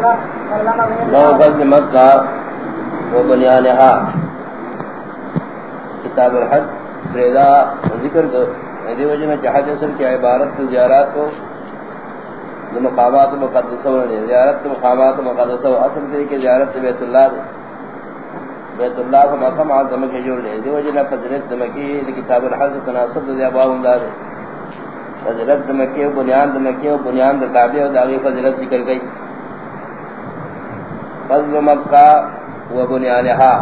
لو فضل مکہ و بنیانہا کتاب الحج ریدہ ذکر دو۔ ایدی وجہ جہاں جسر کی عبارت زیارات کو دو مقامات مقدسہ ورنے زیارت مقامات مقدسہ اصل طریقے زیارت بیت اللہ دے۔ بیت اللہ کو مقام عظم کے جوڑ لے دی وجہ فضلت دمکی کتاب الحج تناسب دے اباہم دارے فضلت دمکی و بنیان دمکی و بنیان دکابی و داغی فضلت ذکر گئی۔ فضل مکہ و بنیانہا۔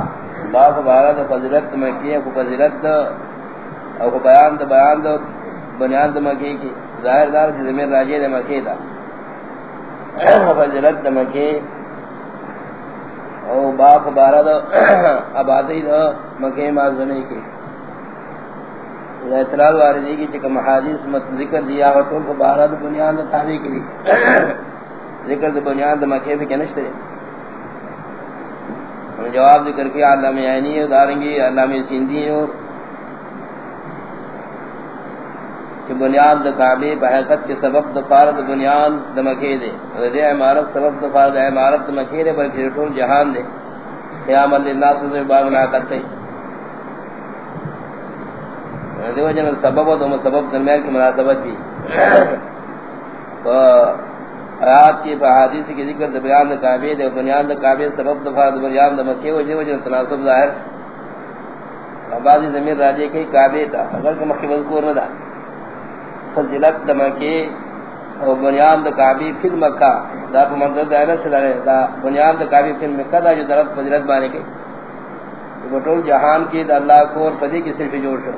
باپ بارد فضلت مکی و فضلت او بیان دا بیان دا بنیان دا مکی کی۔ ظاہر دار کی زمین راجی دا مکی دا۔ فضلت دا مکی۔ او باپ بارد عبادی دا مکی مازنی کی۔ اعتراض واردی کی چکم حادیث مت ذکر دیا و طول بارد بنیان دا تحریک لی ذکر دا بنیان دا مکی بھی کنشتے جواب ذکر کیا علامہ عینی اور دارنگی علامہ سندھی اور کہ بنیاد کعبے بحقت کے سبب دفارد بنیاد دمکے دے دے عمارت سبب دفارد عمارت دمکے دے بلکہ ٹول جہان دے قیام اللہ سے باغ نہ کرتے دے وجہ سبب و دم سبب درمیان کی مناسبت بھی۔ آیات کی فحادیث کی ذکر دے بیان دے کعبے دے بنیاد دے کعبے سبب دفعہ دے بنیاد دے مکہ وجہ وجہ تناسب ظاہر۔ بعضی زمین راجے کی کعبے تا، اگر کہ مکہ مذکور نہ دا۔ فضلت دے مکہ او بنیاد دے کعبے فی مکہ، دا منظر دائرہ سے لگے دا بنیاد دے کعبے فی مکہ دا جو درت فضلت بانے کے۔ بٹول جہان کی دا اللہ کو اور فضی کی صرف جوڑ شو۔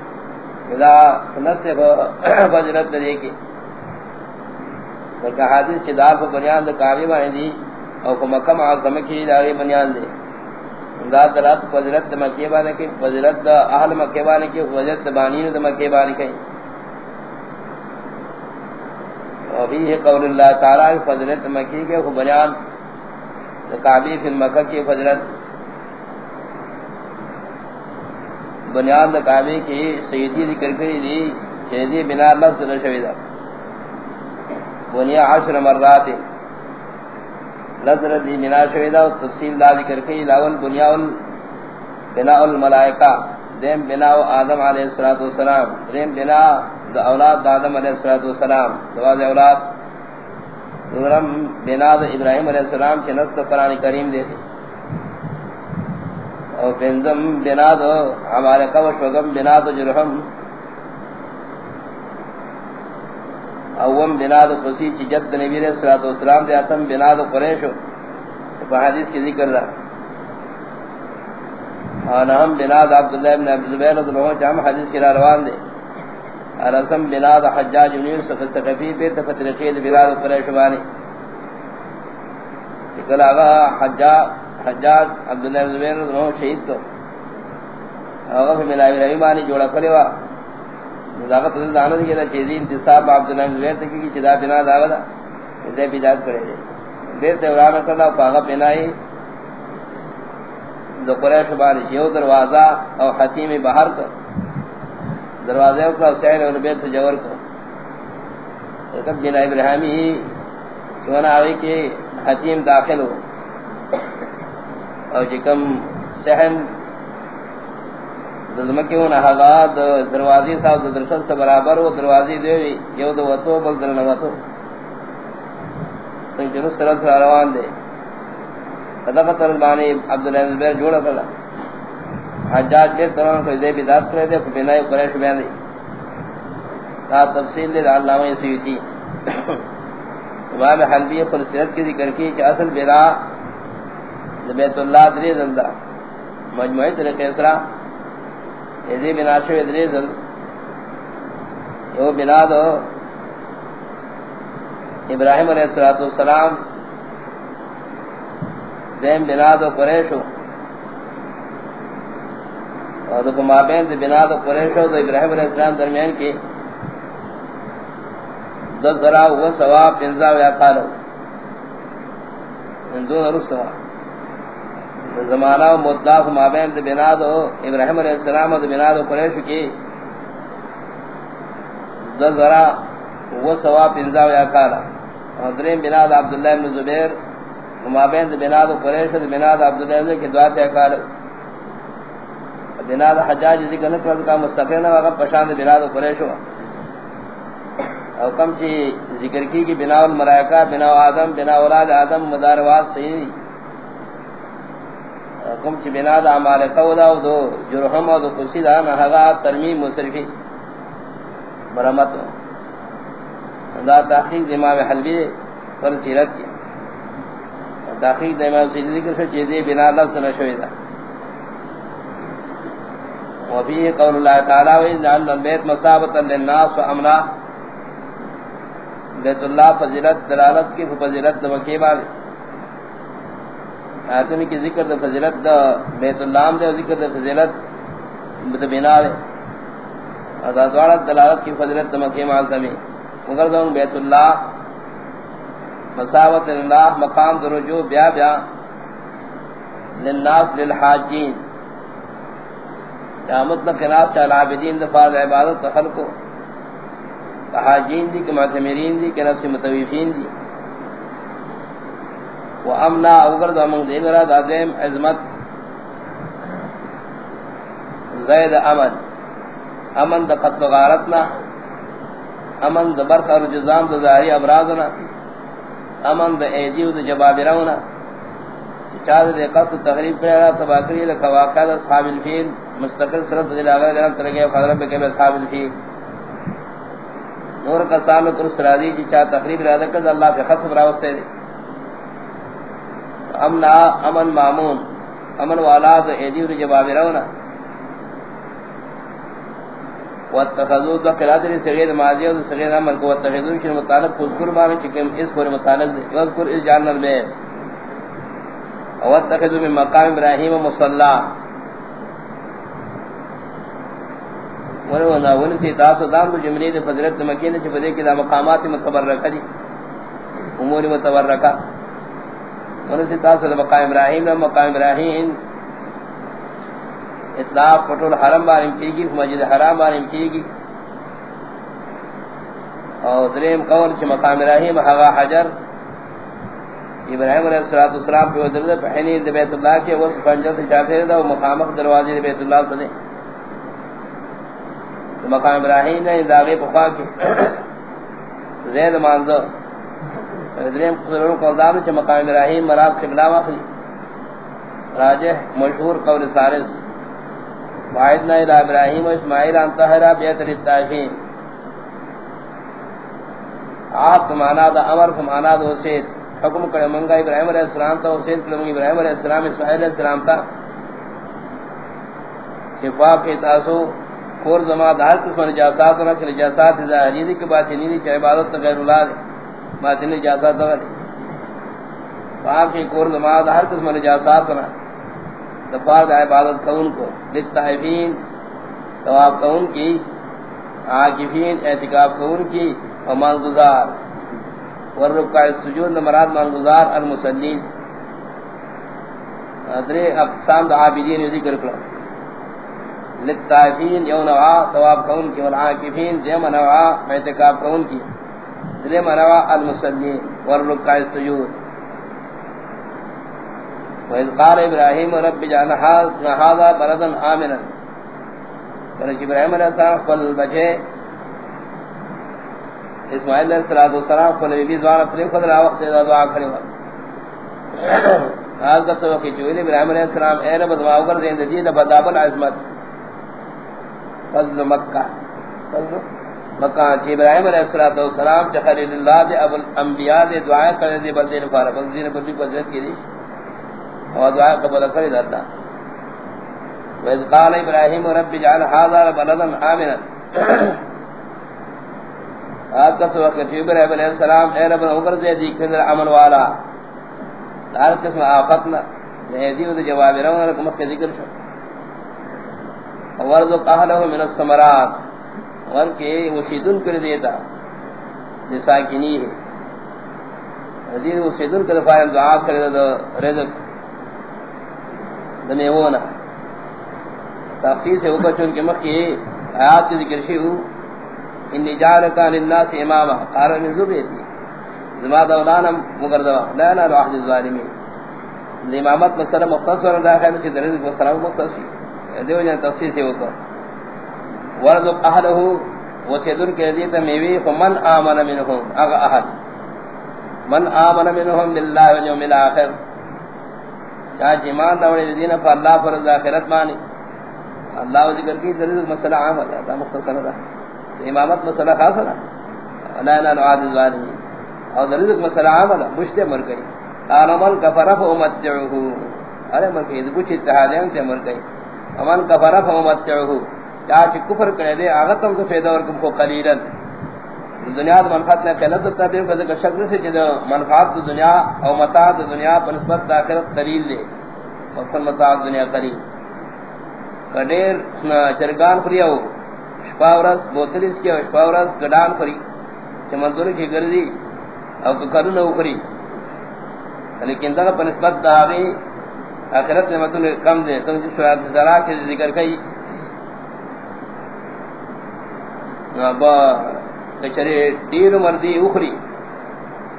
اذا سنت سے فضلت دے کی کہ حدیث کے دار پر بنیاد کاوی معنی دی او کو مکہ معظم کی داری بنیاد دے ذات رات فضیلت مکہ بانے کی فضیلت اہل مکہ بانے کی فضیلت بانین دا مکہ بانے کی اور بھی قول اللہ تعالی، فضیلت مکہ کے کو بنیاد کعبی فی مکہ کی فضیلت. بنیاد کعبی کی سیدی ذکر کری دی سیدی بنا مسجد شویدہ بنیا عشر مرات. نظر دی بنا شویدہ تفصیل دا ذکر کئی، لاول بنیا بنا الملائکہ، دیم بنا آدم علیہ الصلوۃ والسلام دیم بنا دا اولاد دا آدم علیہ الصلوۃ والسلام، دواز اولاد، درم بنا دا ابراہیم علیہ السلام کے نص قرآن کریم دے اور بنزم بنا دو ہمارے قوش وغم بنا دو جرہم اوم بناد قصی چی جد نبی علیہ الصلوۃ والسلام دے اتم بناد قریش و حدیث کی ذکر دا۔ انا ہم بناد عبداللہ ابن ابی زبیر رضی اللہ عنہ جام حدیث کی روان دے۔ رسم بناد حجاج بن یوسف الثقفی پہ تفترقید بلاد قریش بانی۔ کل آغا حجاج حجاج عبداللہ ابن زبیر رضی اللہ عنہ شہید کو آغا فی ملاوی روی بانی جوڑا کلیوا مضافت رضی اللہ عنہ کہ چیزی انتصاب عبداللہ بن زبیر تکی کی چدا بنا داوا دا اسے بیداد کرے دے۔ دیر تیوران کرنا پاغا بنائی دو قریش بانی یو دروازہ او حتیم بہر کر دروازہ اکرا سین اور بیت جور کر تب جنا ابراہیمی کیونا آوی کہ حتیم داخل ہو۔ او جکم سہن دزمکی ہونا حقات دروازی صاحب درشت سے برابر ہو دروازی دیوی یو دو وطو بل دل نواتو تنگ جنس سرد سے روان دے صدقت رضبانی عبداللہ زبیر جوڑا کلا حجاج دیر تران کو دے بیداد کرے دے فبینائی قریش بیان دے تا تفصیل دے علامہ سیوتی امام حلبی پر سیرت کی ذکر کی کہ اصل بنا بیت اللہ دری زندہ مجموعی طریقے اسرا ایزی بنا شوی دریزل یو بنا دو. ابراہیم علیہ السلام دیم بنا دو قریشو. اور دو مابین دو بنا دو قریشو دو ابراہیم علیہ السلام درمیان کی. دو ذرا و سوا پنزا ویا کالو. دون روز سوا. زمانہ و مداف مابین دو بنا دو، ابراہیم علیہ السلام دو بنا دو، قریش کی دو ذرا و سوا پنزا ویا کالا۔ اور درین بنا دو عبداللہ بن زبیر مابین بناد قریش بناد عبداللہ ابن زبیر کی دعا تے کال بناد حجاج جی ذکر نہ کا مستقل نہ وقت پشان بناد قریش او کم چی ذکر کی کہ بنا الملائکہ، بنا آدم، بنا اولاد آدم مدارواز صحیح۔ کم چی بنا دا عمال قولا و دو جرحم و دو قصید آنا حقا ترمیم مصرفی برمت دا تحقیق امام حلبی پر سیرت کی تحقیق امام سیرت ذکر شو چیزی بنا لفظ نشوئی دا وفیه قول اللہ تعالی وإذ جعلنا البيت مصابة للناس وأمنا بیت اللہ فضیلت دلالت کی، فضیلت دا مکی بارے آیتونی کی ذکر دا فضیلت دا بیت اللہ دے، ذکر دا فضیلت دا بنا دے۔ ادادوارت دلالت کی فضیلت دا مکی معظمی مگر دا بیت اللہ مساوت اللہ، مقام دا رجوع، بیا بیا للناس للحاجین۔ قیامت دا خلاف چال عابدین دا فاض عبادت دا خلقو۔ حاجین دی، کہ معتمرین دی، کہ نفس متویفین دی۔ و امنا اوگر دو امن دین را دادیم عظمت زید امن. امن دا قتل غارتنا. امن دا برخ اور جزام دا ظاہری ابرازنا. امن دا ایدیو دا جبابرونا چاہد دے قصد تغریب پر را تباکری لکا واقع دا صحاب الفیل. مستقل صرف دل آگر جنب ترگی خضرب بکے صحاب الفیل. نور کا سال کر سرادی کی چا تقریب ارادہ کر اللہ کے خصم راوس سے امن امن مامون، امن والا تو ایدی اور جواب رونا. واتخذوا ذکرات صغیر ماضی اور صغیر امر کو واتخذوا کے متعلق اذکر ما چکم اس پر متعلق اذکر اس جانل میں واتخذوا من مقام ابراہیم مصلی ورنا ون سی تاسو دام جملے دے فضیلت مکینے چ بدے کی دا مقامات متبرکہ دی، امور متبرکہ. ون سی تاسو دے مقام ابراہیم نے مقام ابراہیم۔ اطلاق، پٹول حرم بارم کی گی مسجد حرام بارم کی گی اور دریم قول چ مقام ابراہیم ہوا حجر۔ ابراہیم علیہ الصلوۃ والسلام پہ ودر پہنی بیت اللہ کے وہ پنجر سے جاتے دا مقامک دروازے بیت اللہ سے۔ مقام ابراہیم نے داغے پخوا کی زید مانزو دریم قدرون قلدام چھ مقام ابراہیم مراب قبلہ واقعی راجح مشہور قول سارس وعیدنا الہ ابراہیم و اسماعیل انتہرہ بیت للتائفین آت فمانا دا امر فمانا دا حسید حکم کرے منگا ابراہیم علیہ السلام تا حسید کرے منگا ابراہیم علیہ السلام، اسماعیل علیہ السلام تا۔ شفاق کے تاسو کور زما دار قسم نجاسات نہ کہ نجاسات ظاہری دی کہ بات نہیں کہ عبادت غیر اللہ دی بات نجاسات نہ باقی کور زما دار قسم نے نجاسات نہ دفار عبادت کون کو. للتائبین ثواب کون کی، عاکفین، اعتکاف کون کی ومان گزار ورکع السجود مراد مان گزار المصلین. ادرے اقسام دا عابدین ذکر کرو للتائفین یو نوعا، ثواب کون کی، والعاکفین دیم نوعا اعتقاب کون کی. دیم نوعا المسلین والرکع السجود. وإذ قال إبراهيم رب جعل هذا بلدا آمنا. فرش إبراهيم علیہ السلام قل بچے اسماعیل علیہ السلام قل بی زوان اپنے خود را وقت سے دعا کرے آج کا تو کہ جو ابراہیم علیہ السلام اے رب دعا کر دیں دین بداب العظمت فضل مکہ. فضل مکہ چی ابراہیم علیہ الصلوۃ والسلام چ خلیل اللہ دے، ابو الانبیاء دے دعا کرے دے، بندے نے فارغ بندے نے بندی کو کی دی۔ اور دعا قبول کرے اللہ۔ وذ قال ابراہیم رب اجعل هذا بلدا امنا آپ کا سو کہ ابراہیم علیہ السلام، اے رب اوپر دے دی کہ امن والا۔ ہر قسم آفتنا نے دی وہ جواب رونا کو مکہ ذکر شو ورد قہلہ من السمرات ور کے وشیدن کر دیتا لساکنی ہے حدیث وشیدن کر فائل دعا کر دیتا رزق. دمیونا تخصیص ہے اوپر چون مخی آیات کی ذکر شیئو انی جعلکا للناس اماما. قارا من ذبیتی زما دولانا مگردوا لا لا واحد الظالمین امامت مسئلہ مختصر داخل سے درز مسئلہ مختصر دیو جن تفصیل سے ہوتا ورزق اہلہ وسیدن کے دیتا میوی فمن آمن منہم اغا اہل من آمن منہم باللہ والیوم الاخر چاہت ایمان دوڑے دین فا اللہ فرض آخرت مانی اللہ ذکر کی درز مسئلہ عام ہے مختصر دا امامت مسئلہ خاص ہے لا لا نعاد الظالمین اور رزق مسئلہ عام ہے مشتے مر گئی قال، من كفر فامتعه ارے مر گئی کچھ اتحادیں سے مر گئی من كفر فامتعه چاچ کفر کرے دے اگتم سے پیدا اور کو قلیلا. دنیا میں منفعت نے پہلے تو تبے کہ کہ شکل سے جو منفعت دنیا اور متاع دنیا پر نسبت آخرت قلیل دے اور متاع دنیا قلیل. کڈیر چرگان فریو شپاورس بوتلیس کے شپاورس گڈان فری چمندر کی گردی او کرن او کری لیکن دا پر نسبت دا وی اخرت نعمت کم دے سمجھ شواد ذرا کے ذکر کئی با کچری دیر مردی اخری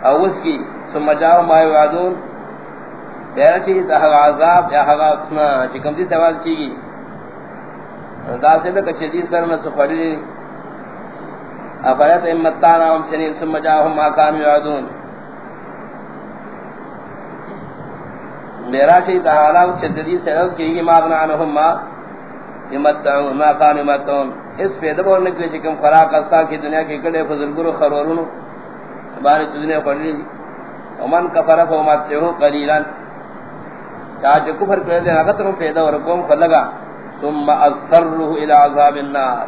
او اس کی ثم جاء ما يعدون دیر چیز دا عذاب، یا ہوا چکم دی سوال کی گی دا سے دا کچری سر میں سفری افایت امتانا ہم سنین ثم جاہم آکام یعدون میرا چاہی تحالا چددی سے روز کی گی ماغنا عنہم ما یمتعون، ما کان یمتعون. اس پیدا بولنے کے چکم خراق استا کی دنیا کی کڑے فضل گرو خرورون بانی تدنیا پڑلی دی ومن کفر فومتعو قلیلا۔ چاہت کفر پیدا دین اغترم پیدا ورکوم خلگا ثم اصفرہ الى عذاب النار۔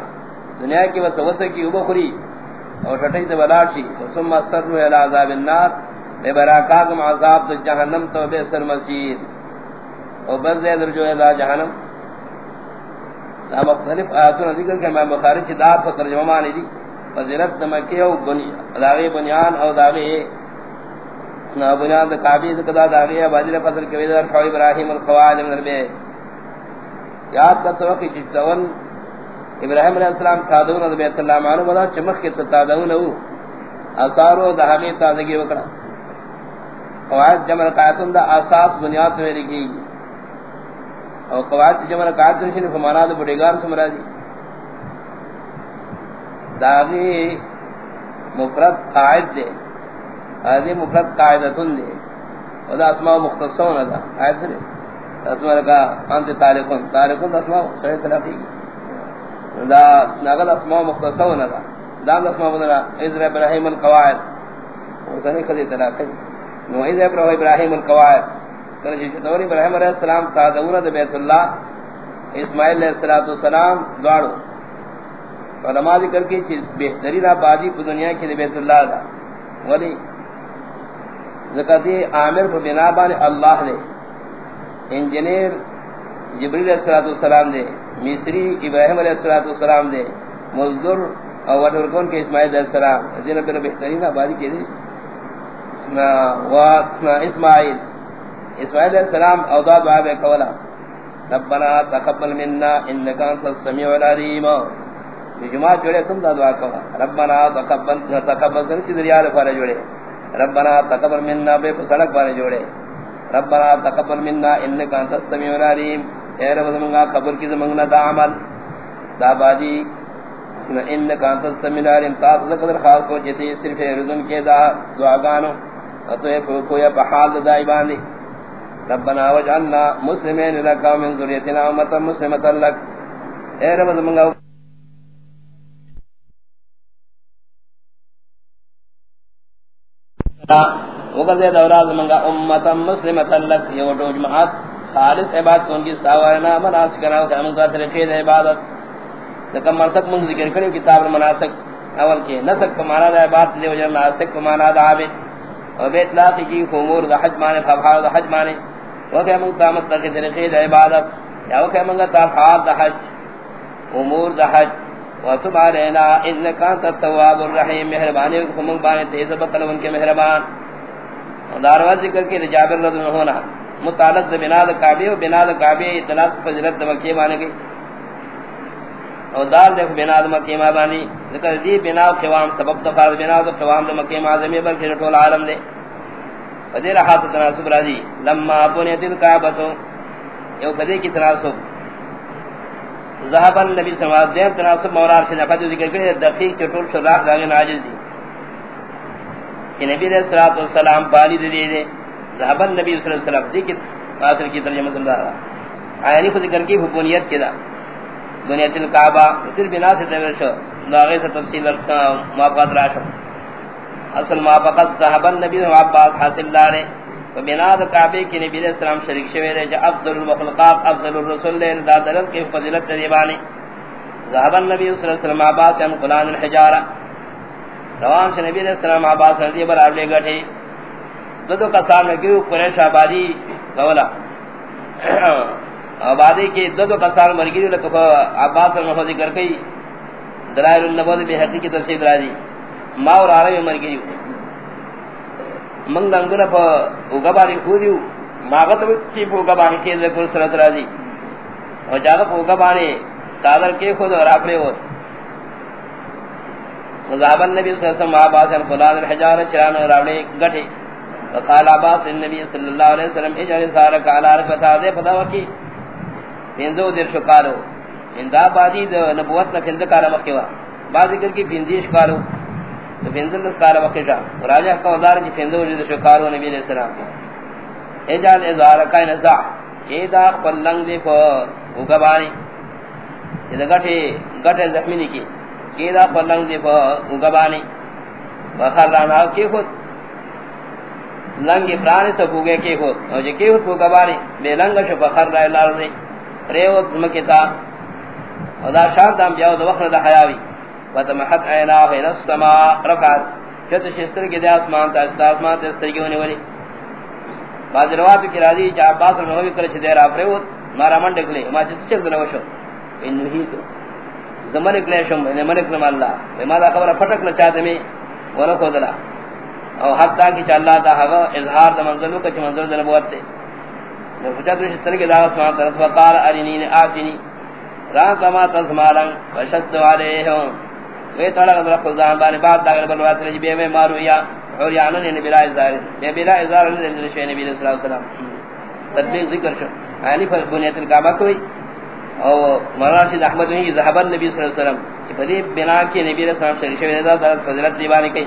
دنیا کی وسوسہ کی اوبخری اور ٹٹئی تے بلاشی ثم سر الى عذاب النار۔ بے براکاکم عذاب تو جہنم تو بے سر مسجد اور بس دے در جو ہے جہنم۔ لا مختلف آیاتوں ذکر کہ میں بخاری چھ دار پر ترجمہ مانی دی، فضیلت دمکی او داغی بنیان او داغی نا بنیان دا کعبی ذکر داغی بادر فضل کبید رفعو ابراہیم القواعد من البے یاد کا توقی جتون ابراہیم علیہ السلام تادون از بیت اللہ معلوم بدا چمخ کے تادون او اثارو دا حقیق تازگی وکڑا۔ قواعد جمع قایتون دا اساس بنیاد میں لکھی۔ اور قواعد جمع رکعات قایت نشین فمانا دا بڑیگان سمرا دی داغی مفرد قائد دے هذه مفرد قاعدتون دے اور دا اسماء مختصون دا قائد سے اسماء لکا انت تارکون تارکون دا اسماء صحیح تلاقی کی دا نغل اسماء مختصون دا دا اسماء بدلا ازر ابراہیم القواعد. وسنی خدی تلاقی نو ازر ابراہیم القواعد. کل جی دور ابراہیم علیہ السلام تادون دا بیت اللہ، اسماعیل علیہ السلام دوارو۔ علماء ذکر کی چیز بہترین آبادی پو دنیا کی بیت اللہ دا۔ ولی ذکر دی عامر پو بنا بانی اللہ دے۔ انجنیر جبریل علیہ السلام دے۔ مصری ابراہیم علیہ السلام دے۔ مزدور اور وڈورکون کے اسماعیل علیہ السلام۔ دین پر بہترین آبادی کی دی اسماعیل۔ اسماعیل علیہ السلام اوضاد وعاب کولا. ربنا تقبل منا انکا انت السمیع العلیم. جماعت جوڑے، تم دا دعا کولا. ربنا تقبل تقبل سنچ دریال پارے جوڑے. ربنا تقبل منا، بے سڑک پارے جوڑے. ربنا تقبل منا انکا انت السمیع العلیم. اے رب زمانگا قبر کی زمانگنا دا عمل. دا بادی انکا انت السمیع العلیم. تاس ذکر خاص کو جتی صرف رضن کے دا دعاگانو. تو یہ کوئی بحال دائی باندی. ربنا وجعلنا مسلمین لکا من ذریتنا امتا مسلمتا لک اے رب، زمانگا وقت دے دورات منگا امتا مسلمتا لک یہ وٹو جماعت، خالص عبادت ان کی ساوارنا مناسکنا و تعمل طریقے عبادت. لکم مرسک من ذکر کریو کتاب المناسک اول کے نسک پمانا دا عبادت دے وجہ ناسک پمانا دا عابد. و بیت لاقی کی امور دا حج مانے، فبحار دا حج مانے. وکہ منگ تامت تقی طریقے دا عبادت، یا وکہ منگا تافحار دا حج، امور دا حج وتب علینا انکا انت التواب الرحیم، مہربانی وکہ منگ بانے تیز بقلو ان کے مہربان دارواز ذکر کے لجابر رضی اللہ ہونا متعلق دا بنا د کعبے و بنا د کعبے اطلاق فضیلت د مکہ مانے گئی۔ او دار دیکھ بنا د مکہ ما بانی ذکر دی بنا و قوام، سبب د فرض بنا د قوام د مکہ ما زمین پر کہ ٹول عالم دے۔ ودیر حاصل تناسب راضی لما بنیت الکعبہ یو کدی کی تناسب ذهب النبي صلی اللہ علیہ وسلم. دیم تناسب مولا سے نفذ ذکر کرے دقیق چٹول شراح داغن عاجز دی کہ نبی علیہ الصلوۃ والسلام پالی دے دے ذهب النبي صلی اللہ علیہ وسلم. ذکر حاصل کی ترجمہ سمجھا رہا آیانی خود ذکر کی حکومت کیا بنیت الکعبہ صرف بنا سے تبیر شو؟ لاغی سے تفصیل موافقات راشو اصل موافقت صحابہ نبی و عباس حاصل لارے۔ و بنا دا کعبے کی نبی علیہ السلام شرک شوئے دے، جا افضل المخلقات افضل الرسول لے دا دلت کی فضلت تریبانی صحابہ نبی صلی اللہ علیہ وسلم، عباس ان قلان الحجارہ۔ روان سے نبی علیہ السلام، عباس رضی بر عبلے گٹھے۔ دو دو کسان میں گیو قریش آبادی گولا آبادی کی دو دو کسان مرگیری لکھو عباس رمحو ذکر کئی دلائل النبوت بے حقی کی تفسیر راجی ما اور عربی مرگیری منگ لنگنا پا اوگبانی خودیو ما غطب کی پا اوگبانی کی ذکر سرط راجی اور جاگا پا اوگبانی سادر کے خود اور اپنے ہو مذہب النبی صلی اللہ علیہ وسلم، عباس القلان الحجار چران اور گٹھے وقال عباس النبی صلی اللہ علیہ وسلم اجعل سارک علی رفتا دے پتا وکی پینزو در شکارو. اندا بادی نبوت نہ پینز کارا مکیوا بعد ذکر کی پینزیش کارو تو پینزل نس کارا مکیشا راجہ کا ودار جی پینزو در شکارو نبی علیہ السلام اجال ازار کائن ازا یہ دا پلنگ دے کو اگبانی یہ دا گٹھے گٹھے زخمینی کی یہ دا پلنگ دے کو اگبانی بخار رانا کی خود لنگ پرانے پرانی سکوگے کی خود اور جی کی خود کو گبانی بے لنگ شو، بخار رائے لار دے ریوت مکتا ودا شاد دام بیاو دا وقت دا حیاوی وتمحت عیناہ الى السماء. رفعت. چت شستر کے دے آسمان تا آسمان تا استر کی ہونے والی بعض رواب کی راضی چا عباس رنہو بھی کرچ دیر آپ ریوت مارا من ڈکلے ما چت چل دنو شو انہو ہی تو. زمان اکلے شم انہو من اکلم اللہ. ما دا خبر پھٹک نہ چاہتے میں ونو خودلا او حتی کی چا اللہ دا حقا اظہار دا منزلو کچھ منزل دا نبوت تے. فجد شستر کے دے آسمان تا وقال ارنین آتنی ران کما تزمالن، وشد علیہم. وی طلق در خزان بانی باب داگر بلوات رجی بے میں مارو یا اور یعنی نبی بلا ازار بے بلا ازار نبی شوی نبی صلی اللہ علیہ وسلم تدبیق ذکر شو یعنی پر بنیت القعبہ کوئی او مراشد احمد وی ذهب النبی صلی اللہ علیہ وسلم کہ پدی بنا کی نبی صلی اللہ علیہ وسلم شریف رضا در فضیلت دیوانی کئی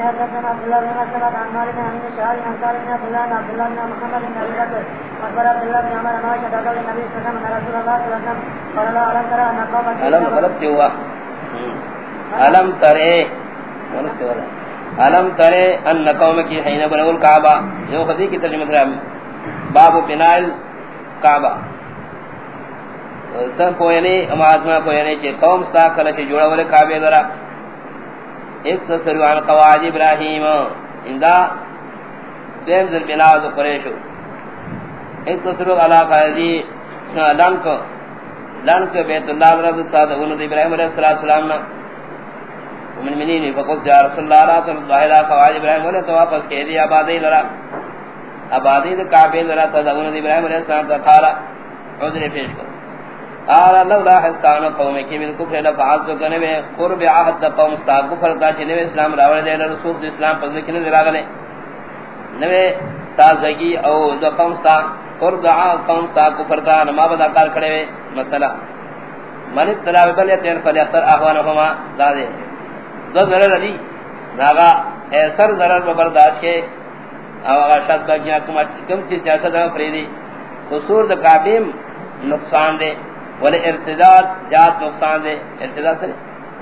عبد الله بن مسعود عن مالك عن الشعبي عن سالم بن عبد الله عبد الله بن محمد بن ابي بكر اخبر عبد الله بن عمر ما شهد قال النبي صلى الله عليه وسلم رسول الله صلى الله عليه وسلم قال لا الم ترى ان قوم الم غلط ہوا الم ترى ان قوم کی حين بنوا الكعبه جو خدی کی ترجمہ ہے باب بناء الكعبه تن پوینے امازنا پوینے کہ قوم سا کلے جوڑا ولے کعبے ذرا. ایک تصریح عن قواعد ابراہیم. اندا دیم ذل بناء قریشو ایک تصریح علا قائدی لنک. لنک بیت اللہ رضا تاد ونود ابراہیم علیہ السلام ومن منینی فقلت یا رسول اللہ را تم ظاہرہ قواعد ابراہیم علیہ تو واپس کہہ دی آبادی لرا آبادی کعبے لرا تاد ونود ابراہیم علیہ السلام تا خالا عذر پیش کرو۔ قال لولا حسان قوم کی من کفر لفعت کنے میں، قرب عہد قوم ستا کفر تا چنے اسلام راوڑ دے رسول اسلام پر ذکر نہ راغلے نوے تازگی او دو قوم ستا قرب عہد قوم ستا کفر تا، نما بدا کار کھڑے ہوئے مسئلہ۔ من اطلاع بلیتین فلیختر احوانہما، دادے۔ دو ضرر علی ناغا ایسر ضرر ببرداشت کے، او اگا شاد باگیاں کم چیز جیسا دا فریدی قصور دا کعبیم نقصان دے ول ارتداد جات نقصان دے. ارتداد سے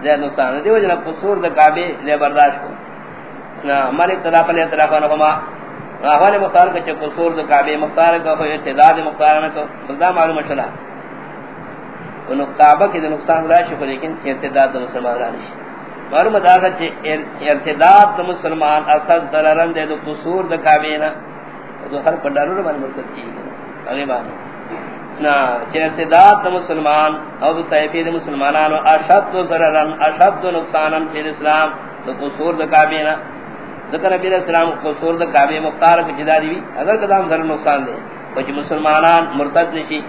زیاد نقصان دے. وجہ قصور دے کعبے لے برداشت کو. نا ہمارے طرف نے طرف نہ ہما احوال مختار کے قصور دے کعبے مختار کو ہو ارتداد مختار نہ کو بلدا معلوم چلا ان کعبہ کے نقصان راشی کو لیکن، ارتداد دا مسلمان راشی. معلوم دا کہ ارتداد دا مسلمان اصل ضررن دے دو قصور دے کعبے نہ تو ہر پڑھارو بن مرتد کی اگے بات نا چرتداد مسلمان او دو تیفید مسلمانان اشد دو ضررن، اشد دو نقصانن فی الاسلام تو قصور د کعبینا ذکر نبی اسلام قصور د کعبے مختار کی جدا دی اگر قدام ضرر نقصان دے کچھ مسلمانان مرتد نشی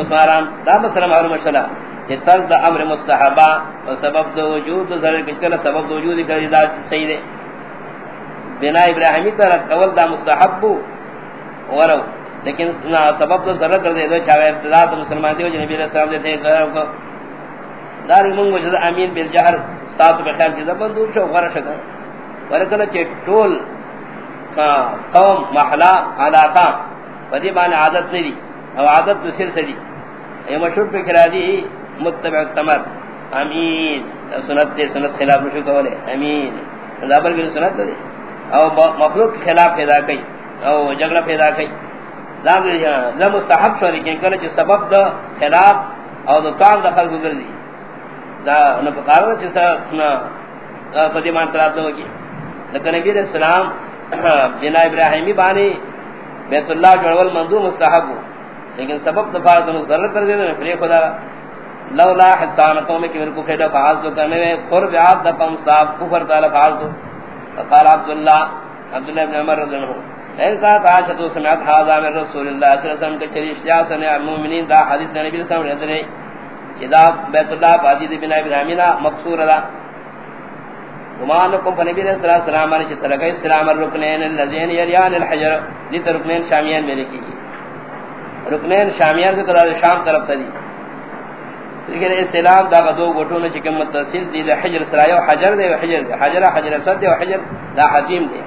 مسلمان دا مسلم معلوم شلا تر دا امر مستحبا و سبب دو وجود ضرر کچکل سبب دو وجود کری دا صحیح دے. بنا ابراہیمی تر قول دا مستحب ورو. لیکن سبب دو ضرر کر دے دو چاہے ابتداء تو مسلمان دیو جنبی علیہ السلام دے تھے غیر کو. داری منگ وجد امین بالجہر ستاتو بخیر چیزا بندور شو غرش کر. ورکل چے ٹول قوم محلا علاقہ ودی بان عادت نہیں دی او عادت تو سر سری یہ مشہور پہ کرا دی متبع تمر امین سنت دے، سنت خلاف نشو کولے. امین زابر بھی سنت دے. او مخلوق خلاف پیدا کئی. او جگڑا پیدا کئی. زم مستحب شو، لیکن کله چې سبب د خلاف او د تان دخل ګرځي دا نو په کارو چې څنګه په دې مان تراتو کی. لکه نبی رسول الله بنا ابراہیمی بانی بیت اللہ جوڑول مندو مستحب لیکن سبب دفاع دنو ضرر کر دینا پری خدا لولا حسان قوم کی میرے کو خیدہ فعال تو کرنے میں قرب عاد دا صاحب، کفر تعالی فعال تو۔ فقال عبداللہ عبداللہ ابن عمر رضی اللہ عنہ۔ ان کا تعاشتو سمعت حاضا من رسول اللہ صلی اللہ علیہ وسلم کے چریش جا سنے المومنین دا حدیث نبی صلی اللہ علیہ وسلم اذا بیت اللہ فعزید بن ابراہیمین مقصور اللہ ومانکم فنبی علیہ الصلوۃ والسلام نے علیہ ترکہ السلام الرکنین الذین یریان الحجر دی رکنین شامیان میں لکھی۔ رکنین شامیان سے قرار شام طرف تھی لیکن اسلام دا دو گٹوں نے چکم متصل دی حجر سرایو حجر دے حجر دے حجر حجر صد دے حجر دا حجیم دے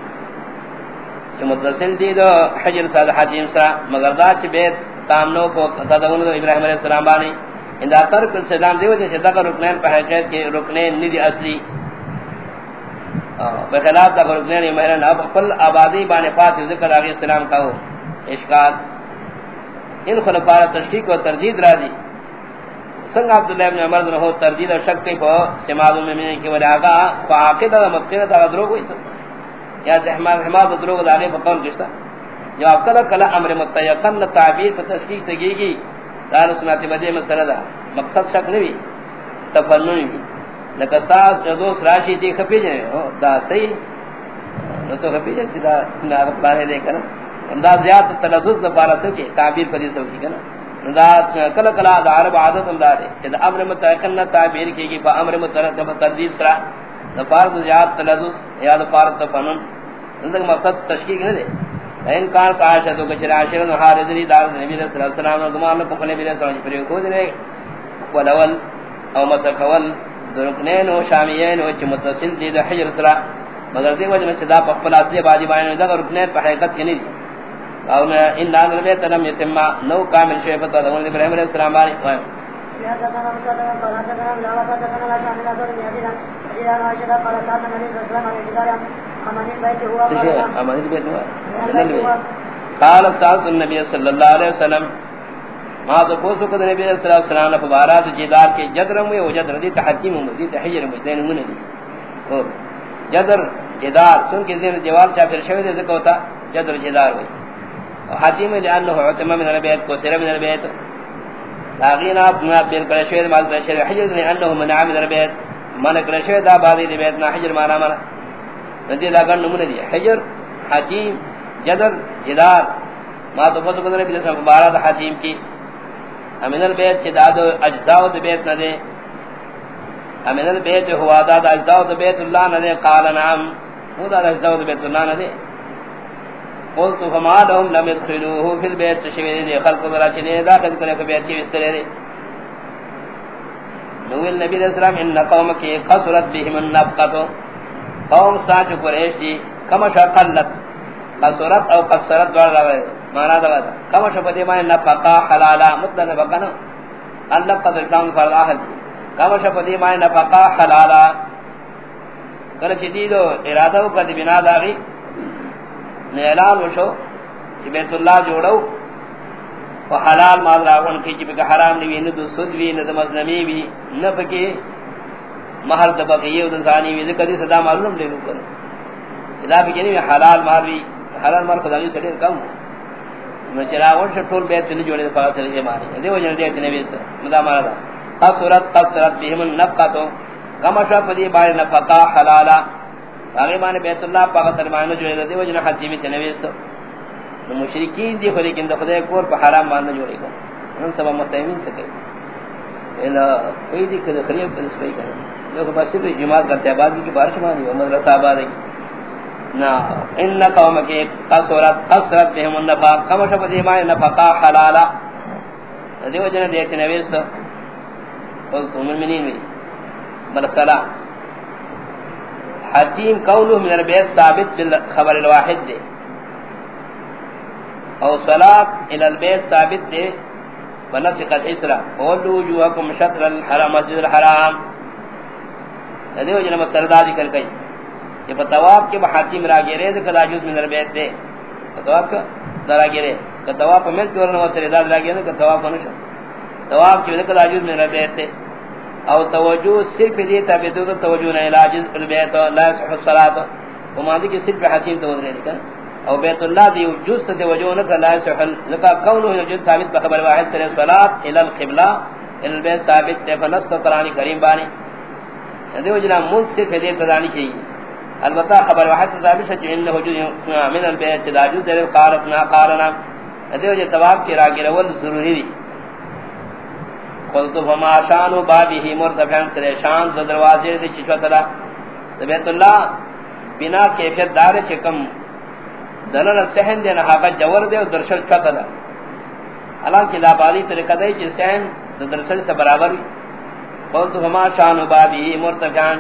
کہ متصل دی دو حجر صد حجیم سا مگر دا چ بیت تامنو کو تدون ابراہیم علیہ السلام بانی ان دا ترک السلام دی وجہ سے دا رکنین پہ حقیقت کے رکنین ندی اصلی بخلاف دا رکنین مہرن اب قل آبادی بانی فاتح ذکر آگی السلام کا ہو اشکال. ان خلفار تشکیق و تردید را دی. سنگ عبداللہ ابن عمر رہو تردید و شک کی پو سماد میں کی وجہ آگا فعاقد دا مقتین دا دروگ ہوئی یا زحماد حماد دروگ دا آگے فقون کشتا جو آپ کلا کلا امر متیقن، تعبیر پر تشکیق سگی گی دار سناتی بدے مسئلہ دا۔ مقصد شک نوی تفننی بھی لکستاس جو دوست راشی دی خفی جنے دا تی نو تو خفی جنے دا نارب بارے دے کرنا دا زیاد تلذذ دپارا تو کہ تعبیر پر یہ سوچی کنا دا کل کلا دا عرب عادت ہم دے کہ دا امر متعقن تعبیر کی گی با امر متعقن تردید سرا دا پارت زیاد تلذذ یا دا پارت تفنن. زندگ مقصد تشکیق نہ دے این کار کا عاشتو کچر عاشرن حاردنی دار نبی صلی اللہ علیہ وسلم گمان لکو نبی صلی اللہ علیہ وسلم پر یکود ولول او مسکول درکنین و شامیین و چی متصل دی دا حجر سرا مگر دی وجہ سے دا پخپلات دی بازی بائن دا رکنین پہ حقیقت کی نہیں دی او ان لان البيت لم يتم نو كامل شيء فتا دون ابراهيم عليه السلام ما صدق قال لا لا دور صاحب النبي صلى الله عليه وسلم. قال ما تو کو کو نبی صلی اللہ علیہ وسلم فبارات جدار کے جدر میں وہ جدر دی تحکیم دی تحیر میں دین من دی. جدر جدار سن کے دین جواب چا پھر شوی دے ہوتا جدر جدار ہوئی حاتم لانه عتم من البيت كسر من البيت. لاغينا ابن بن كرشيد مال بشر حجر لانه من عام البيت من كرشيد ابادي البيت نا حجر ما نام ندي لاغن من دي. حجر حاتم جدر، جدار. ما تو فتو کنے بلا سب بارہ حاتم کی امن البيت شداد اجزاء البيت نہ دے امن البيت هو داد اجزاء البيت الله نہ دے قال نعم. هو داد اجزاء البيت الله نہ دے قلت فما لهم لم يدخلوه في البيت. شوید دی خلق برا چنے داخل کرے کہ بیت کی بستر ہے نو النبی علیہ السلام ان قوم کی قصرت بهم النبقۃ قوم ساج قریش دی کما شقلت قصرت او قصرت دوار رہے معنی دا کما شپدی معنی نفقا حلالا. مطلب بکنا اللہ قدر کام فرض اہل کما شپدی معنی نفقا حلالا. کله چې دو اراده وکړي بنا داغي اعلان وشو کہ بیت اللہ جوڑو و حلال مال راون کی جبکہ حرام نہیں نہ دو سود بھی نہ مظلمی بھی نہ پکے مہر دبا کہ یہ ودانی بھی کدی صدا معلوم لے لو کرو صدا بھی کہ نہیں حلال مال بھی حلال مال خدا کی سڑے کم نہ چراون سے ٹول بیت نہیں جوڑے پاس چلے ماری دے وجہ دے نبی سے مدا مارا تھا قصرت قصرت بهم النفقه کما شاء فدی بار نفقا حلالا. اگے مان بیت اللہ پاک ترمانو جو ہے دیو جنا حج میں تنویس تو مشرکین دی خری کیند خدای کور پہ حرام مان جوڑے گا ان سب متہمین سے کہ الا کوئی دی کہ خریب پر اس پہ کرے جو کہ بس بھی جماعت کرتے ہیں بعد کی بارش مانی وہ مدرسہ آباد ہے نا، ان قوم کے قصرت قصرت بهم النفاق. کما شب دیما نفقا حلالا دیو جن دیکھتے نبی اس قلت المؤمنین بھی بل سلام. حتیم قوله من البيت ثابت بالخبر الواحد دے او صلاة الى البيت ثابت دے ونسق الحسرة وولو وجوهكم شطر الحرام، مسجد الحرام. ندیو جنب سردہ ذکر کئی کہ فتواب کے بحاتیم را گرے دے کدا جوز من البیت دے فتواب کا درا گرے فتواب پر ملک ورنو سردہ را گرے دے فتواب پر نشا تواب کی کدا جوز من البیت دے او توجہ صرف دی دیتا بیدو توجہ نہ علاج البیت لا يصح الصلاة. وما دی کہ صرف حاتیم توجہ نہیں او بیت اللہ دی جز تے وجو نہ لا سحل لقا قوله جز ثابت بخبر واحد سے صلات الى القبلہ. الى البيت ثابت تے فنص قران کریم بانی دی وجنا منصف دے تدانی چاہیے البتہ خبر واحد سے ثابت ہے کہ ان وجود من البيت تداجو دے قارت نہ قارنا دی وجہ تواب کی راگی رول ضروری دی. قلت فما شان بابه مرتفعا شان دروازے دی چچوتلا بیت اللہ، بنا کیفیت دار چکم دلل سہن دے نہ جور دے درشل کا تدا حالانکہ لا بالی طریقہ دے کہ سہن درشل سے برابر قلت فما شان بابی مرتفعان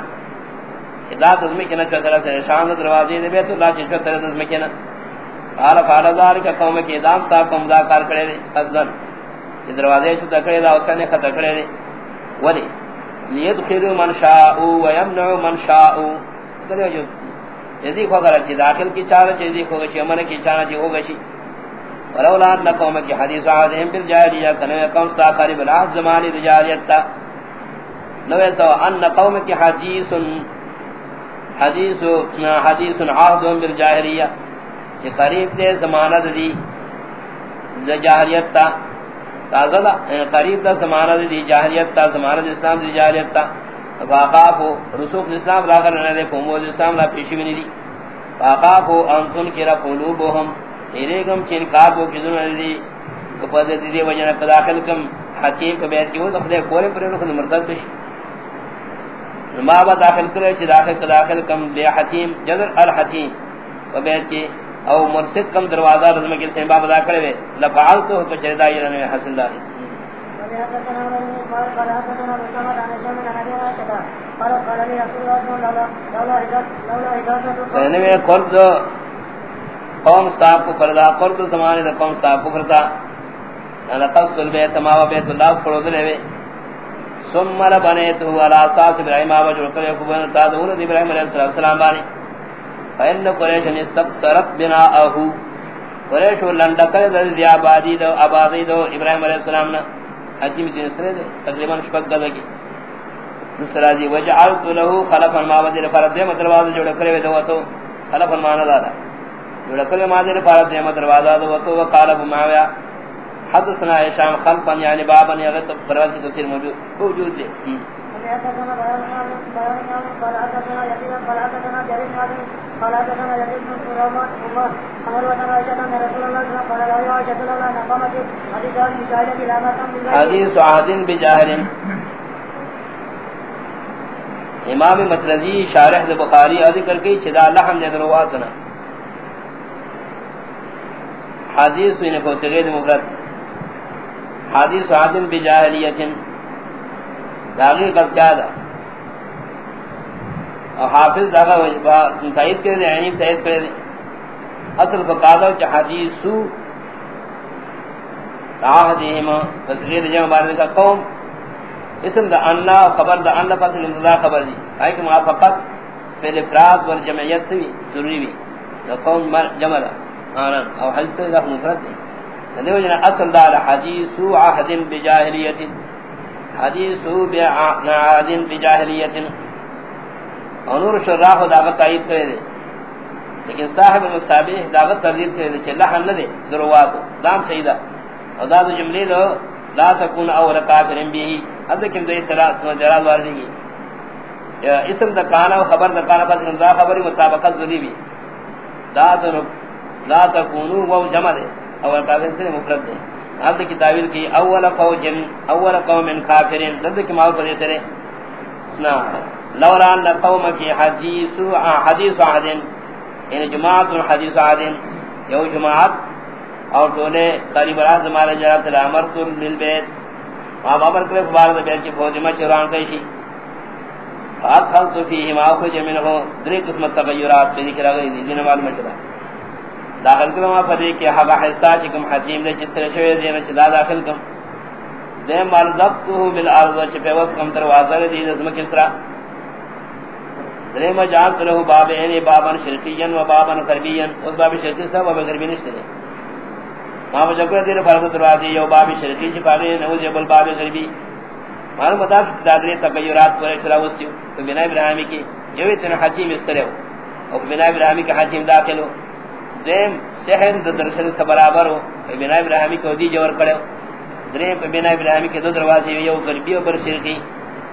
اذا تزمی کنا چتر سے شان دروازے دے بیت اللہ چ چتر تزمی کنا. قال قال ذلك قوم کے دام صاحب کو مذاکر کرے قصدن کہ دروازے چ تکڑے دا اسنے خط کرے ولی لیدخلوا من شاء ويمنع من شاء کرے جو یزی کو اگر چ داخل کی چار چیزی کو چ من کی چار چ ہوگا چ ولولا ان قوم کی حدیث عادم بالجاہلیہ کنے قوم سا قریب الہ زمان رجالیت تا۔ نو تو ان قوم کی حدیث حدیث حدیث عہد بالجاہلیہ کہ قریب دے زمانہ دی جاہلیت تا۔ تازہ دا یعنی قریب دا، زمانہ دی جاہلیت تا، زمانہ دی اسلام دی جاہلیت تا۔ فاقافو رسوخ اسلام لا کرنے دے قوموز اسلام لا پیشی بنی دی۔ فاقافو انتون کرا قلوبوہم ایلیکم چین کابو کزن دی۔ کپدے دی دی وجنہ قداخل کم حکیم کا بیت کیوں دخلے کولے پر رکھن مرتد بشی ما با داخل کرے، چی داخل قداخل کم، بے حکیم، جدر الحکیم۔ کا بیت کی۔ او مرسد کم دروازہ رزمکی سین باب دا کرے لفعالتو کچھ ردائی رنوے حسن داری۔ کہنے میں قرد قوم صاحب کو پردہ قرد زمانے دا قوم صاحب کو پردہ۔ انا قصد البیت ماوا بیت اللہ فرود لے وے سمر بنیتو علا اساس ابراہیم آبا جو کرے کبھن تادون دی ابراہیم علیہ السلام بانی۔ فإن قریش نے نستقصرت بنا اہو قریش لندکر دی آبادی دو آبادی دو ابراہیم علیہ السلام نے حجی میں دین سرے دے، تقریباً شپک گدا کی دوسرا جی وجعلت له خلفا ما بدر فرد دے مطلب دروازہ جوڑ کرے دو تو خلفا ما نہ دادا جوڑ کرے ما دے مطلب فرد دے دروازہ دو تو وقال ابو معاویہ، حدثنا هشام خلفا یعنی بابا یعنی نے یغت پرواز کی تفسیر موجود موجود امام مطرزی شارح بخاری ذکر کی چدا لحم نے درواتنا حدیث ان کو سغید مفرد حدیث عادن بجاہلیت داغی قد کیا دا اور حافظ داغا وجبہ تائید کرے دے عینی تائید کرے دے۔ اصل کو قادو چا حدیثو آہدہما تصغیر جمع بارد کا قوم۔ اسم دا انہ خبر دا انہ فصل امتدار خبر دی۔ آئی کہ موافقت، فیل افراد والجمعیت سے بھی ضروری بھی دا قوم جمع دا۔ آنا، او حدیث سے دا مفرد دی۔ دیو جنا اصل دا حدیثو عہد بجاہلیت۔ حدیثو بعہد بجاہلیت۔ انور شراح دعوت تائید کرے دے لیکن صاحب مصابیح دعوت تردید کرے دے چلہ حل دے دروات دام سیدہ اور دا دو جملی دو لا تکون اول کافر بیہی حد کم دو اطلاع جلال واردی کی اسم دا کانا و خبر دا کانا پس دا خبری مطابقت ذلی بھی دا دو لا تکونو و جمع دے اول کافر سے مفرد دے حد کی تعویل کی اول فوج اول قوم کافرین ضد کی ماو کو دیتے رہے نا لولا ان قوم کی حدیث حدیث عہد یعنی جماعت حدیث عہد یو جماعت اور دولے قریب راز مارے جرات الامرت للبیت وہاں بابر کرے فبارد بیت کی فوجمہ چران کئی فادخلت فیہم آخرج منہو دری قسمت تغیرات پہ ذکر آگئی دینا معلوم چلا داخل کرو ما پدی کہ حبا حصہ چکم حتیم دے جس طرح شوئے دینا چلا داخل کم دے مرزقتو بالعرض چپے وس کم تر واضح دی دزم کسرا درے ما جانت لہو باب اینی بابا شرقین و بابا غربین اس باب شرقی سا باب غربی نشتے دے ما مجھکر دیر فرض دروازی یو باب شرقی جی چپا دے نوز یبل باب غربی. ہاں، معلوم مطابق دادری تغیرات پر اکرا وسیو تو بنا ابراہیمی کی یو اتنا حتیم اس طرح اور بنا ابراہیمی کا حتیم داخل ہو. دیم سحر د درشن سے برابر ہو بنا ابراہیمی کو دی جوور کڑے دریم بنا ابراہیمی کے دو دروازے یو غربی اور شرقی.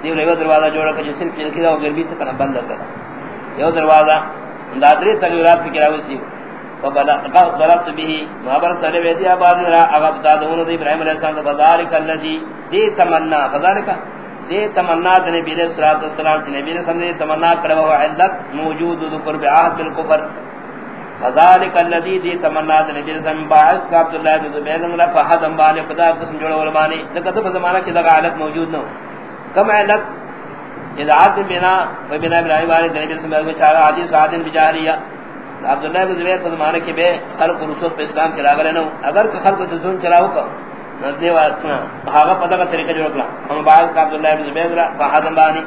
دیو لے دروازہ جوڑا کہ صرف شرقی دا غربی سے کنا بند کر یو دروازہ دادری تغیرات کی راوی سی کرا وسی وبلغت به خبر سنے ویدی آباد را اغب دادون دی ابراہیم علیہ السلام فذالک الذی دی تمنا فذالک دی تمنا نبی علیہ الصلوۃ والسلام سے نبی نے سمجھے تمنا کرا وہ علت موجود ذکر بعهد بالکفر۔ فذلك الذي دي تمنا نبی زم باعث کا عبداللہ بن زبیر نے رفع حدم خدا قسم جوڑ ولمانی لقد زمانہ کی لگا حالت موجود نہ ہو کم علت اذا عاد بنا وبنا ابراہیم علیہ نبی سے میں چارہ حدیث عادن بجاریہ عبداللہ بن زبیر کو زمانہ کی بے خلق رسول پہ اسلام چلا گئے نو۔ اگر کہ خلق رسول چلاو کو نزدے واسنا بہاگا پتہ کا طریقہ جو رکھلا ہم باعث کا عبداللہ بن زبیر رفع حدم بانے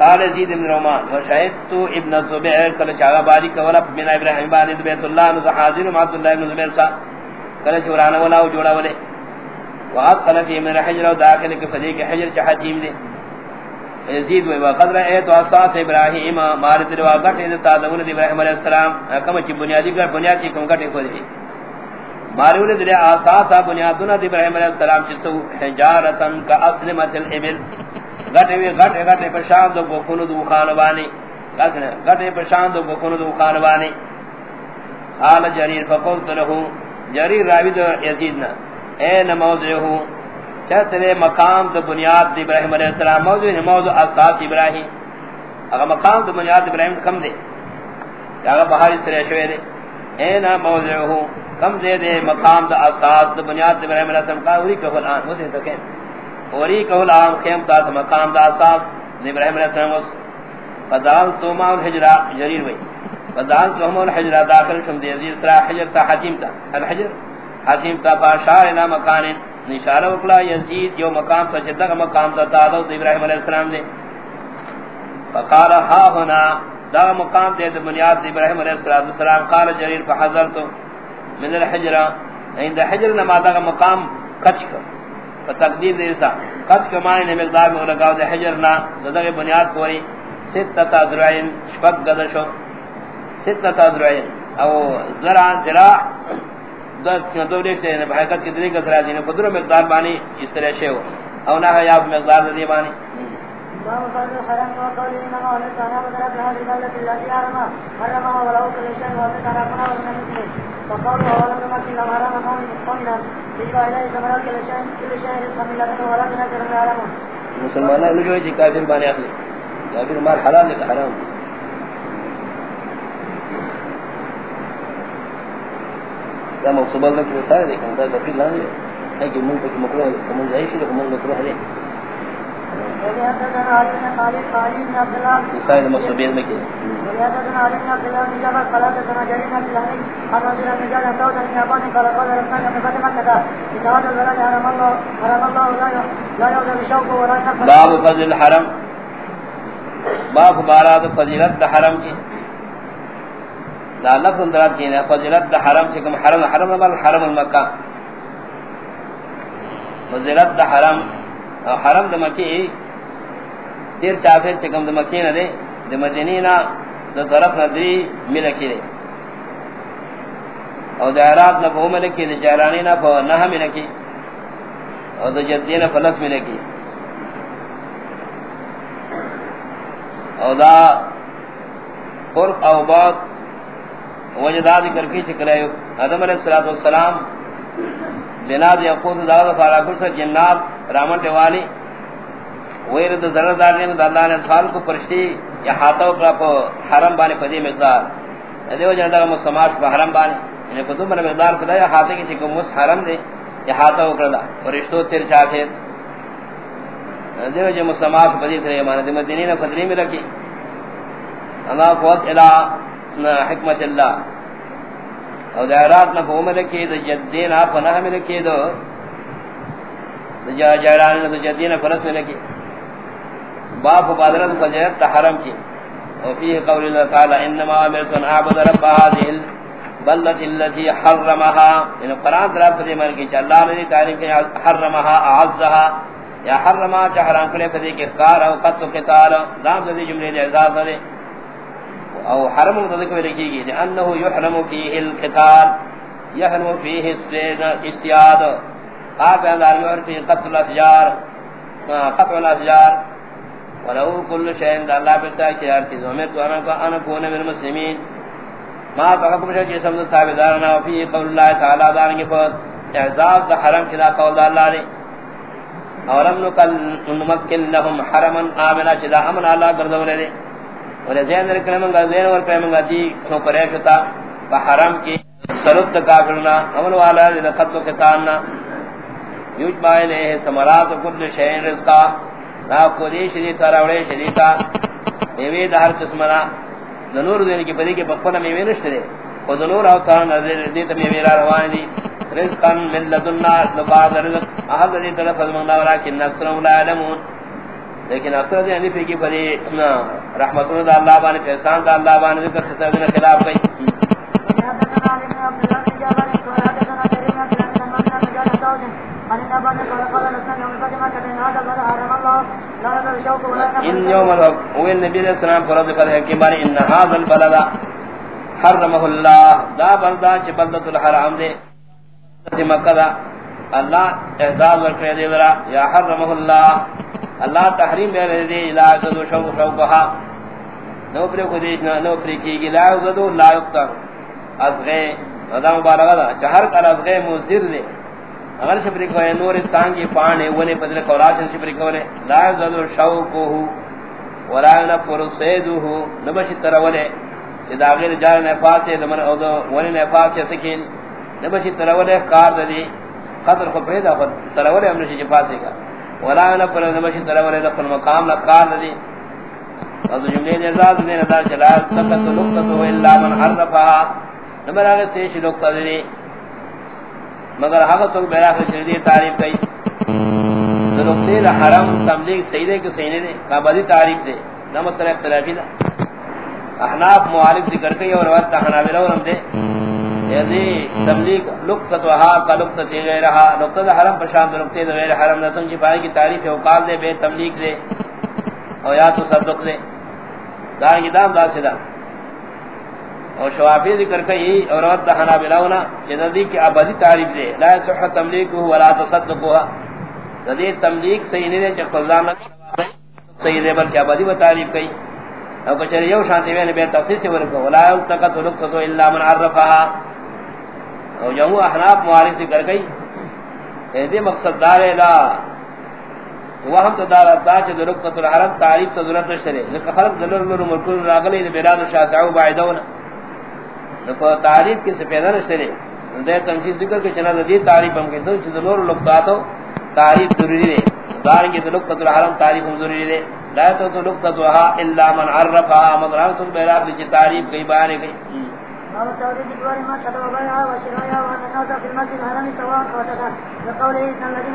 قال زید بن رومان، و وشهدت ابن الزبير قال چاغا باری کولا بنا ابراہیم بن بیت اللہ نز حاضر عبد الله بن زبیر سا۔ قال شورانا ولا و جوڑا ولے وقت قال في من الحجر داخل کے فدی کے حجر چ حتیم دے یزید و قدر ایت اساس ابراہیم مارد روا گٹ دے تا دون ابراہیم علیہ السلام۔ ہاں، کم چ بنیادی گھر بنیاد کی کم گٹ کو دی مارو نے دے اساس بنیادنا ابراہیم علیہ السلام چ سو حجارتن کا اصل مثل ابل گٹے وی گٹے گٹے پرشان دو گکونو دو خان بانی۔ کسنے گٹے پرشان دو گکونو دو خان بانی۔ قال جریر فقلت له جریر راوی دو یزیدنا۔ این موضعه چترے مقام دو بنیاد دی ابراہیم علیہ السلام، موضوع ہے موضوع اساس ابراہیم۔ اگر مقام دو بنیاد دا ابراہیم کم دے۔ اگر بہاری سرے شوئے دے۔ این موضعه کم دے دے مقام دو اساس دو بنیاد دی ابراہیم علیہ السلام۔ قاوری کفل آن وہ دے تو کہیں وری کول عام خیم تا مقام دا اساس ابراہیم علیہ السلام۔ اس فدال تو ما الحجرہ، جریر وئی۔ فدال تو ہم الحجرہ داخل شم دی عزیز، سرا حجر تا حتیم تا۔ الحجر حتیم تا فاشار الى مکان نشارہ وکلا یزید، یو مقام تا جدہ مقام تا تا دو ابراہیم علیہ السلام دے۔ فقال ها هنا، دا مقام دے دے بنیاد ابراہیم علیہ السلام قال جریر فحضرت من الحجرہ عند حجر نما دا مقام کچ کر۔ تقدیر دے سا قد کمائے نے مقدار میں لگاو دے حجر حجرنا زدغ بنیاد کوئی۔ ستتا ذرائن شفق گدشو ستتا ذرائن او ذرا ذرا دو دیکھ سے بحقت کی دلیگ ذرا دینے قدر مقدار بانی اس طرح شے ہو۔ او نہ یا مقدار دے بانی۔ انما ولدت انا وذلك هذه الدولة التي حرمها حرمها ولو كل شيء وذكر ربنا ومن المسلمين. فقالوا ولم نمكن لهم حرم قومنا. مسلمان جو ہے کافر بانے اخلی۔ کافر مال حلال ہے حرام دا مقصوب اللہ کی رسالہ دیکھیں دا کافر لانے ہے کہ ملک کی مکروہ ہے کمن ضعیف ہے کمن مکروہ ہے مسائل مقصوبین میں کیا باب فضل الحرم. باب بارات فضیلت حرم کی دا لفظ اندرات کی فضیلت حرم سے کم حرم حرم بل حرم المکہ فضیلت حرم حرم دا مکی دیر چافر چکم دا مکی نہ دے دا مدینینا دا طرف ندری ملکی دے او دا عراق نا فہو ملکی دا جہرانی نا فہو نہ ملکی او دا جدین فلس ملکی او دا فرق او بات وجدہ ذکر کی چکلے آدم علیہ السلام بنا دے قوت دعوت فارا کل سے جنات رامن والی ویرد زردار نے اللہ نے سال کو پرشتی یا ہاتھوں کا حرم بانے پدی مقدار. دیو جنتا کا مسماش پا حرم بانے انہیں پدو من مقدار پدا یا ہاتھے کسی کو مس حرم دے یا ہاتھوں کردا پرشتو تیر چاکر دیو جن مسماش پدی ترے مانا دی مدینین فدری میں رکھی اللہ قوت الہ حکمت اللہ. او دائرات نہ فہم لکی دو جدین آپ پناہ میں لکی دو. جائران دو جدین فرس میں لکی باپ بادرت فجرت تحرم کی وفيه قول الله تعالى انما امرت ان اعبد رب هذه البلده التي حرمها. ان قران ذرا فدی مر کی اللہ نے تعلیم کہ حرمها، اعزها. یا حرما چہران کلے فدی کے کار او قتل کے تار نام دے جملے دے اعزاز دے. او حرم متذکر میں لکھی گئی انه يحرم فيه القتال يحرم فيه الاستياد آپ اندار میں اور فيه قتل الاشجار ہاں، قتل الاشجار ولو كل شيء عند الله بتا کہ ہر چیز میں تو انا انا کون من المسلمین ما تقبل شيء جسم سمجھ تابعدارنا وفي قول الله تعالى دارنگے پر اعزاز دا حرم کلا قول اللہ نے اولم نقل نمکن لهم حرما آمنا چدا امن اللہ گردو لے اور زین در کرم گا زین ور کرم گا دی، سو کرے کتا بحرم کی سرت کافرنا امن والا دین قتل کتانا یوج بائلے سمرات کل شین رزقا۔ نا کو دی شری تراوڑے شری تا۔ میوے دہر قسمنا نور دین کی بدی کے بپنا میوے نشتے او نور او تا نظر دی تے میوے روان دی۔ رزقا من لدنا لبعض رزق۔ احد دی طرف از منگا ولیکن اکثر لا علمون لیکن اکثر دی ان انفی کی بدی رحمت اللہ اللہ بانے فیسان دا اللہ بانے ذکر خسر دن خلاف گئی۔ ان يوم هو النبي صلى الله عليه وسلم فرض قال ہے کہ ان هذا البلد حرمه الله دا بلدا چ بلدۃ الحرام دے۔ مکہ دا اللہ اعزاز ورکے دے ذرا، یا حرمه الله اللہ تحریم دے دے لا ذو شو شو نو پر کو دیش نو پر کی گی لا ذو لا یقتر ازغے ادا مبارک دا چہر کر ازغے مزر دے اگر شپری کوئے نور سانگی پانے ونے پدر قوراشن شپری کوئے لا یزدو شوقوہ ولا ینفر سیدوہ نبشی ترولے جدا غیر جار نفاسے دمن اوزو ونے نفاسے سکین نبشی ترولے کار دی قدر خود پیدا خود ترولے ہم نشی جفاسے کا ولا ینفر نبشی ترولے دخل مقام لکار دی اور جملے نے نزاز دین ادار چلا تکت لکتو الا من حرفها نمبر آگے سیش لکتا دی مگر ہم تو میرا شریعت دی تعریف کئی۔ نقطے حرم تبلیغ سیدے کے سینے دے قابلی تعریف دے۔ نہ مسئلہ اختلافی دا۔ احناف معالف ذکر کئی اور وقت حنابلہ ورم دے۔ یعنی تبلیغ لقطت وہا کا لقطت غیرہا۔ لقطت حرم پرشانت لقطے غیر حرم نہ سمجھی پائے کی تعریف ہے اوقال دے، بے تبلیغ دے۔ اور یا تو صدق دے. دارنگی دام دا سدا اور شوافی ذکر کئی اور وقت حنابلہ جندی کی آبادی تعریف دے. لا صح تملیک ولا تصدقها ندی تملیک صحیح نہیں چ قزان صحیح دے بلکہ آبادی و تعریف کئی. او کچھ یو شانتی میں بے تفصیل سے ورکو ولا تقت لقت الا من عرفها او جمع احناف معارض ذکر کئی. یہ مقصد دار لا وہم تو دار تا چ لقت الحرم تعریف تو ضرورت شرے لک خلق ذلر نور ملکون راغلی بلاد شاسعو بعدون نو تعریف کے سے پیدا دے تنسیز ذکر کے چنا دی تعریف ہم کے تو چیز لقطات تعریف ضروری ہے دار کی لقطۃ الحرم تعریف ضروری ہے لا تو تو لقطتها الا من عرفها. مگر تم کی تعریف کئی بیان ہے اور ما شرایا فی المسجد الحرام سواء الذين